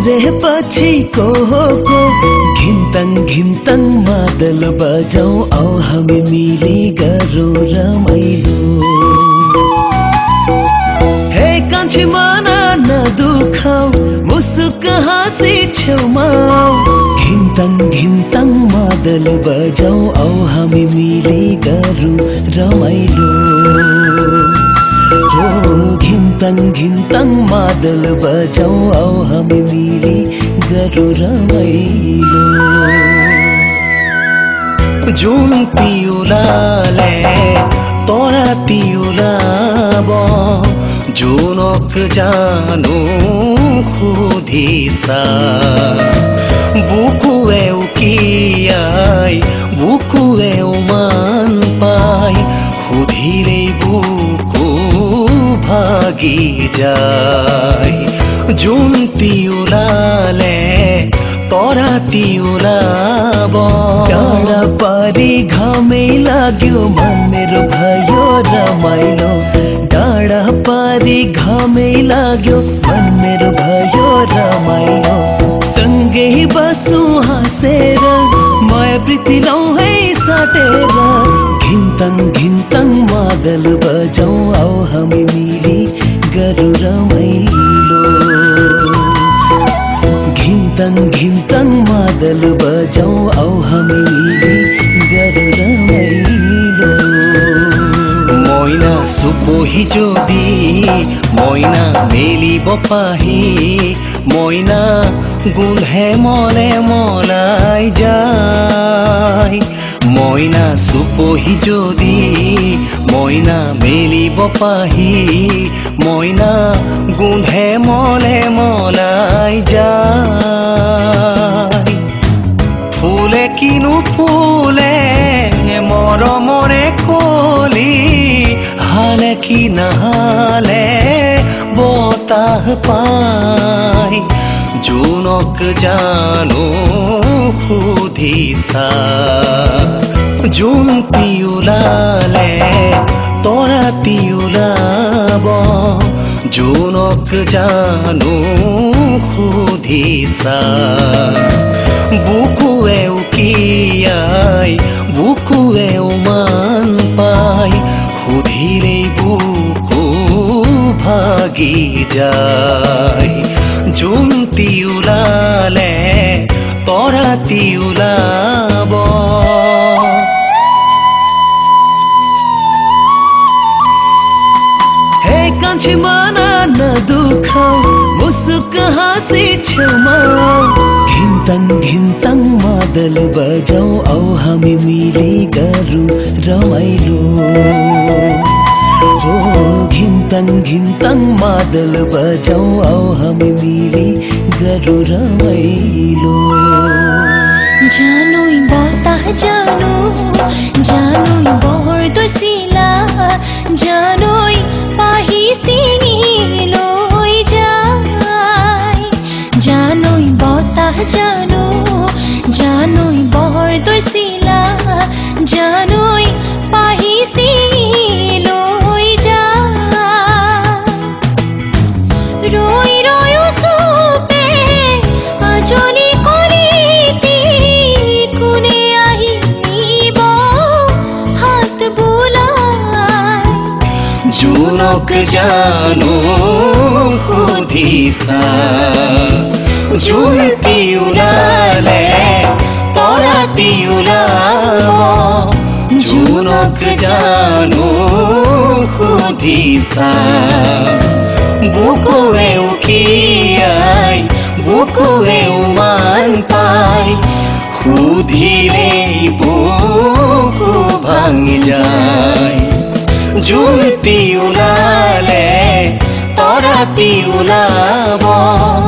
पछि को हो को घिन्तङ घिन्तङ मादल बजाउ औ हामी मिली गरौँ रमाइलो। हे कान्छी मना नदुखाउ मुसुक हाँसी छेउमा घिन्तङ घिन्तङ मादल बजाउ औ हामी मिली घिन्तङ घिन्तङ मादल बजाउ औ हामी मिली गरौँ रमाइलो जुन पिउलाले तोरा तिउलाब जुनक जानु खुदिसा बुकु एउकियाई बुकु एउमान पाई खुधिरै बुकु भागी যায় जुन तिउलाले तरा तिउलाब टाढा पारी घामै लाग्यो मेरो भयो रमाइलो। डाँडा पारी घामै लाग्यो मेरो भयो रमाइलो। सँगै बसु हाँसेर माया प्रीति लौ है साटेर। आऊ हामी मिली गरौँ रमाइलो মইনা সুপহি যদি মইনা মেলিব পাহি মইনা গোন্ধে মনে মলাই যায় মইনা সুপহি যদি মইনা মেলিব পাহি মইনা গোন্ধে মনে মলাই যায় ফুলে কিনো ফুলে মৰমৰে কলি হালে কি নাহালে বতাহ পাই। জোনক জানো সুধিছা জোন পিউলালে তৰা তিউলাব জোনক জানো সুধিছা বুকুৱে উকিয়াই বুকুৱে উমান পাই সুধিলেই বুকু ভাগি যায় যোন তিউলালে তৰা তিউলাব हे कान्छी मना नदुखाउ मुसुक हाँसी छेउमा घिन्तङ घिन्तङ मादल बजाउ औ हामी मिली गरौँ रमाइलो। हो घिन्तङ घिन्तङ मादल बजाउ औ हामी मिली गरौँ रमाइलो। জোনক জানো সুধিছা জোন তিউলালে তৰা তিউলাব জোনক জানো সুধিছা বুকুৱে উকিয়াই বুকুৱে উমান পাই সুধিলেই বুকু ভাঙি যায় जुन पिउलाले तरा पिउला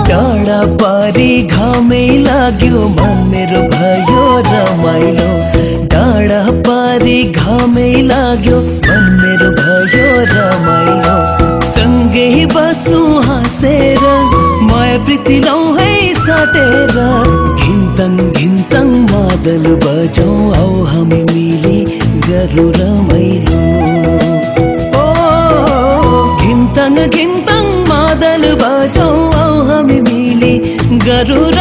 टाढा पारी घामै लाग्यो मन मेरो भयो रमाइलो टाढा पारी घामै लाग्यो मन मेरो भयो रमाइलो सँगै बसु हाँसेर माया प्रीति लौ है साटेर। घिन्तङ घिन्तङ बादल बजाउ हौ हामी मिली गरौँ रमाइलो िम् मादल बाच आम् गरु